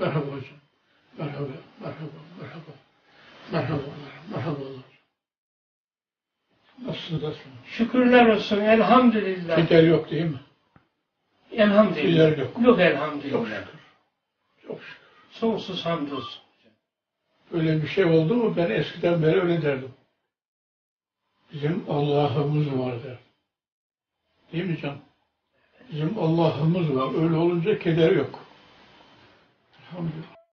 Merhaba hocam. Merhaba, merhaba, merhaba. Merhabalar, merhabalar. Nasılsınız efendim? Şükürler olsun elhamdülillah. Keder yok değil mi? Elhamdülillah. Keder yok. Yok Çok elhamdülillah. şükür. Çok şükür. Sonsuz hamdolsun. Öyle bir şey oldu mu ben eskiden beri öyle derdim. Bizim Allah'ımız var derdim. Değil mi canım? Bizim Allah'ımız var. Öyle olunca keder yok. Elhamdülillah.